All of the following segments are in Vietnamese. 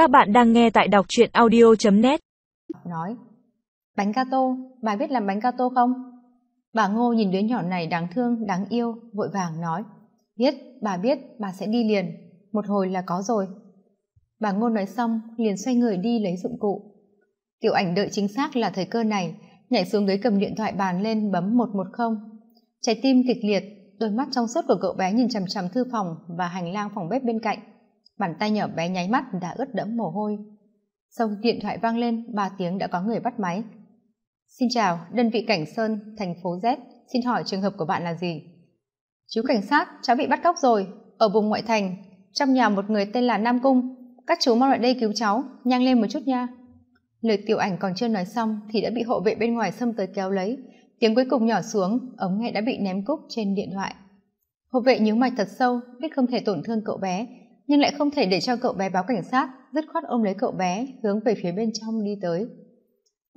Các bạn đang nghe tại đọc truyện audio.net Nói Bánh gato, bà biết làm bánh gato không? Bà Ngô nhìn đứa nhỏ này đáng thương, đáng yêu, vội vàng nói Biết, bà biết, bà sẽ đi liền Một hồi là có rồi. Bà Ngô nói xong, liền xoay người đi lấy dụng cụ. Tiểu ảnh đợi chính xác là thời cơ này Nhảy xuống ghế cầm điện thoại bàn lên bấm 110 Trái tim kịch liệt, đôi mắt trong suốt của cậu bé nhìn chằm chằm thư phòng và hành lang phòng bếp bên cạnh bàn tay nhỏ bé nháy mắt đã ướt đẫm mồ hôi. Xong điện thoại vang lên, ba tiếng đã có người bắt máy. Xin chào, đơn vị cảnh sơn, thành phố z. Xin hỏi trường hợp của bạn là gì? Chú cảnh sát, cháu bị bắt cóc rồi. Ở vùng ngoại thành, trong nhà một người tên là nam cung. Các chú mau lại đây cứu cháu, nhanh lên một chút nha. Lời tiểu ảnh còn chưa nói xong thì đã bị hộ vệ bên ngoài xâm tới kéo lấy. Tiếng cuối cùng nhỏ xuống, ống nghe đã bị ném cúc trên điện thoại. Hộ vệ nhíu mày thật sâu, biết không thể tổn thương cậu bé nhưng lại không thể để cho cậu bé báo cảnh sát dứt khoát ôm lấy cậu bé hướng về phía bên trong đi tới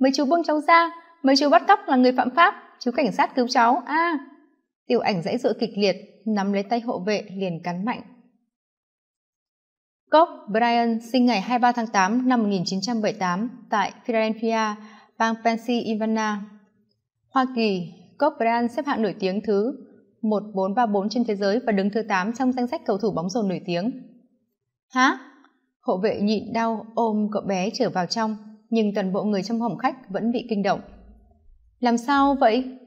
mấy chú buông cháu ra mấy chú bắt cóc là người phạm pháp chú cảnh sát cứu cháu a à. tiểu ảnh dãy dụa kịch liệt nắm lấy tay hộ vệ liền cắn mạnh Koch Brian sinh ngày 23 tháng 8 năm 1978 tại Philadelphia, bang Pennsylvania. Hoa Kỳ, Koch Brian xếp hạng nổi tiếng thứ 1434 trên thế giới và đứng thứ 8 trong danh sách cầu thủ bóng rổ nổi tiếng hả? Hộ vệ nhịn đau ôm cậu bé trở vào trong, nhưng toàn bộ người trong phòng khách vẫn bị kinh động. Làm sao vậy?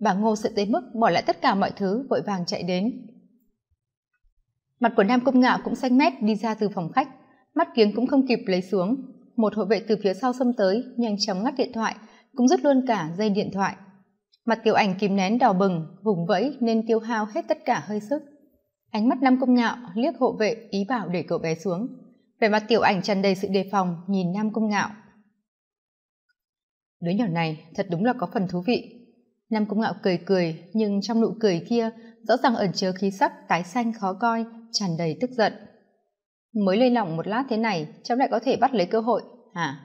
Bà ngô sợ tới mức bỏ lại tất cả mọi thứ, vội vàng chạy đến. Mặt của nam công ngạo cũng xanh mét đi ra từ phòng khách, mắt kiếng cũng không kịp lấy xuống. Một hộ vệ từ phía sau xông tới, nhanh chóng ngắt điện thoại, cũng rút luôn cả dây điện thoại. Mặt tiểu ảnh kìm nén đỏ bừng, vùng vẫy nên tiêu hao hết tất cả hơi sức ánh mắt nam công ngạo liếc hộ vệ, ý bảo để cậu bé xuống. Vẻ mặt tiểu ảnh tràn đầy sự đề phòng, nhìn nam công ngạo. Đứa nhỏ này thật đúng là có phần thú vị. Nam công ngạo cười cười, nhưng trong nụ cười kia, rõ ràng ẩn chứa khí sắc, tái xanh, khó coi, tràn đầy tức giận. Mới lơi lỏng một lát thế này, cháu lại có thể bắt lấy cơ hội. Hả?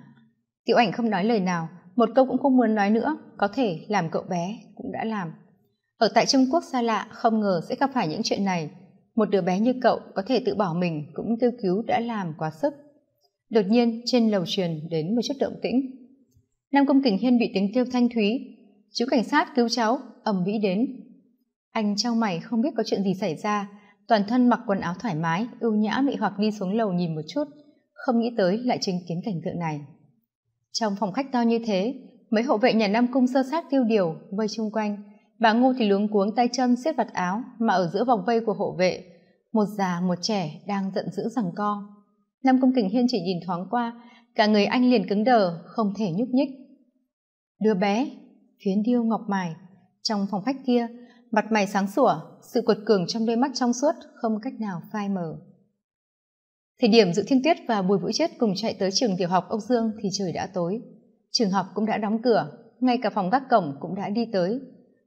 Tiểu ảnh không nói lời nào, một câu cũng không muốn nói nữa, có thể làm cậu bé cũng đã làm. Ở tại trung quốc xa lạ, không ngờ sẽ gặp phải những chuyện này một đứa bé như cậu có thể tự bỏ mình cũng kêu cứu đã làm quá sức. Đột nhiên, trên lầu truyền đến một chút động tĩnh. Nam công kình hiên bị tiếng kêu thanh thúy. Chú cảnh sát, cứu cháu. Ầm vĩ đến. Anh trong mày, không biết có chuyện gì xảy ra. Toàn thân mặc quần áo thoải mái, ưu nhã mị hoặc đi xuống lầu nhìn một chút. Không nghĩ tới lại chứng kiến cảnh tượng này. Trong phòng khách to như thế, mấy hộ vệ nhà nam cung sơ sát tiêu điều vây chung quanh bà ngô thì luống cuống tay chân siết vặt áo, mà ở giữa vòng vây của hộ vệ, một già, một trẻ đang giận dữ rằng co. Nam công kình hiên chỉ nhìn thoáng qua, cả người anh liền cứng đờ, không thể nhúc nhích. Đứa bé phiến điêu ngọc mài. Trong phòng khách kia, mặt mày sáng sủa, sự cuột cường trong đôi mắt trong suốt không cách nào phai mờ. Thời điểm dự thiên tuyết và bùi vũ chết cùng chạy tới trường tiểu học ốc dương thì trời đã tối. Trường học cũng đã đóng cửa, ngay cả phòng gác cổng cũng đã đi tới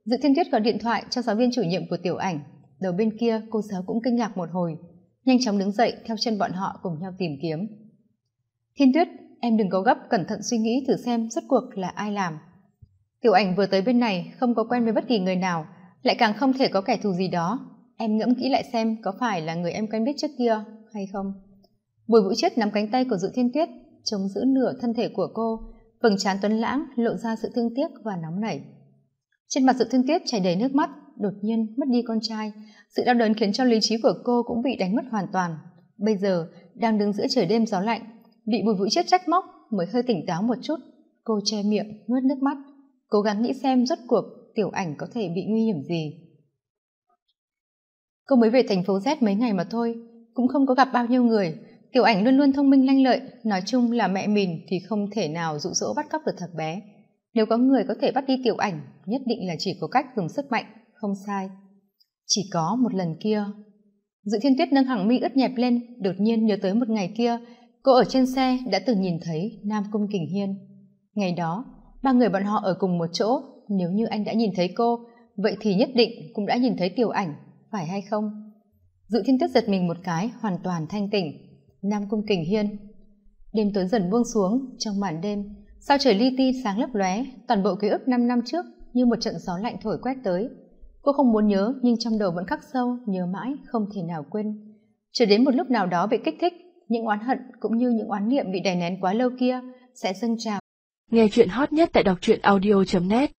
dự thiên tuyết gọi điện thoại cho giáo viên chủ nhiệm của tiểu ảnh, đầu bên kia cô giáo cũng kinh ngạc một hồi, nhanh chóng đứng dậy theo chân bọn họ cùng nhau tìm kiếm. Thiên tuyết, em đừng có gấp, cẩn thận suy nghĩ thử xem rốt cuộc là ai làm. Tiểu ảnh vừa tới bên này, không có quen với bất kỳ người nào, lại càng không thể có kẻ thù gì đó. Em ngẫm kỹ lại xem có phải là người em quen biết trước kia hay không. Bùi vũ chết nắm cánh tay của dự thiên tuyết, chống giữ nửa thân thể của cô, vầng trán tuấn lãng lộ ra sự thương tiếc và nóng nảy trên mặt sự thương tiếc chảy đầy nước mắt, đột nhiên mất đi con trai. Sự đau đớn khiến cho lý trí của cô cũng bị đánh mất hoàn toàn. Bây giờ, đang đứng giữa trời đêm gió lạnh, bị bùi vũ chết trách móc mới hơi tỉnh táo một chút. Cô che miệng, nuốt nước mắt, cố gắng nghĩ xem rốt cuộc tiểu ảnh có thể bị nguy hiểm gì. Cô mới về thành phố z mấy ngày mà thôi, cũng không có gặp bao nhiêu người. Tiểu ảnh luôn luôn thông minh lanh lợi, nói chung là mẹ mình thì không thể nào dụ dỗ bắt cóc được thật bé nếu có người có thể bắt đi tiểu ảnh, nhất định là chỉ có cách dùng sức mạnh, không sai. Chỉ có một lần kia. Dự thiên tuyết nâng hàng mi ướt nhẹp lên, đột nhiên nhớ tới một ngày kia, cô ở trên xe đã từng nhìn thấy nam cung kình hiên. Ngày đó, ba người bọn họ ở cùng một chỗ, nếu như anh đã nhìn thấy cô, vậy thì nhất định cũng đã nhìn thấy tiểu ảnh, phải hay không? Dự thiên tuyết giật mình một cái, hoàn toàn thanh tỉnh. Nam cung kình hiên. Đêm tối dần buông xuống, trong màn đêm sao trời li ti sáng lấp lóe, toàn bộ ký ức năm năm trước như một trận gió lạnh thổi quét tới. Cô không muốn nhớ, nhưng trong đầu vẫn khắc sâu, nhớ mãi, không thể nào quên. Chờ đến một lúc nào đó bị kích thích, những oán hận cũng như những oán niệm bị đè nén quá lâu kia sẽ dâng trào. Nghe chuyện hot nhất tại đọc truyện audio net.